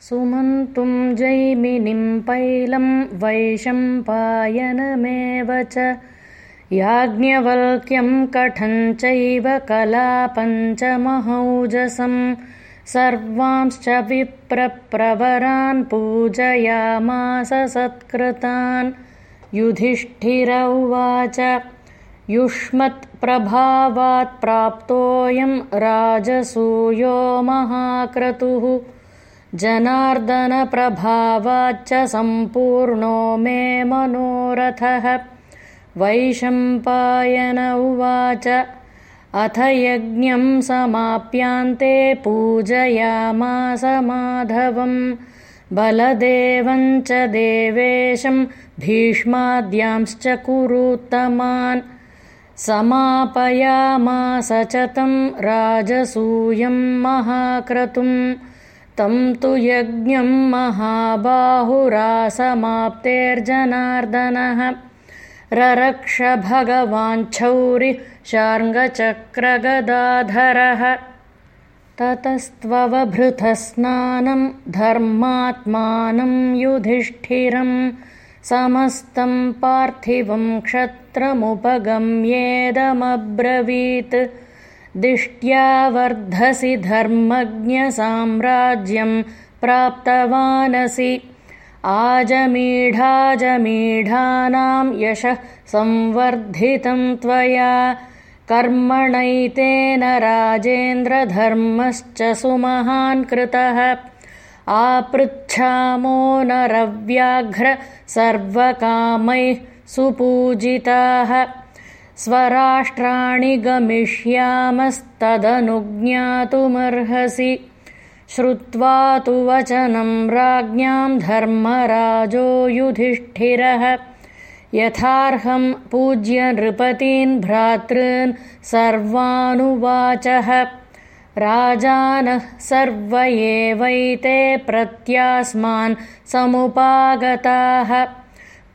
सुमन्तुं जैमिनिं पैलं वैशम्पायनमेव च। याज्ञवल्क्यं कठञ्चैव कलापञ्चमहौजसं सर्वांश्च विप्रप्रवरान् पूजयामास सत्कृतान्। युधिष्ठिर उवाच युष्मत्प्रभावात्प्राप्तोऽयं राजसूयो महाक्रतुः जनार्दनप्रभावाच्च सम्पूर्णो मे मनोरथः। वैशम्पायन उवाच अथ यज्ञं समाप्यान्ते पूजयामास माधवं बलदेवञ्च देवेशं भीष्माद्यांश्च कुरुत्तमान्। समापयामास च तं राजसूयं महाक्रतुम् तं तु यज्ञं महाबाहुरासमाप्तेर्जनार्दनः। ररक्ष शार्ङ्गचक्रगदाधरः। ततस्त्ववभृतस्नानं धर्मात्मानं युधिष्ठिरं। समस्तं पार्थिवं क्षत्रमुपगम्येदमब्रवीत् दिष्ट्या वर्धसि धर्मज्ञसाम्राज्यं प्राप्तवानसि। आजमीढाजमीढानां यशः संवर्धितं त्वया। कर्मणैतेन राजेन्द्रधर्मश्च सुमहान् कृतः। आपृच्छामो नरव्याघ्र सर्वकामैः सुपूजिताः स्वराष्ट्राणि गमिष्यामस्तदनुज्ञातुमर्हसि। श्रुत्वा तु वचनं राज्ञां धर्मराजो युधिष्ठिरः। यथार्हं पूज्य नृपतीन् भ्रातॄन् सर्वानुवाचः। राजानः सर्व एवैते प्रत्यास्मान् समुपागताः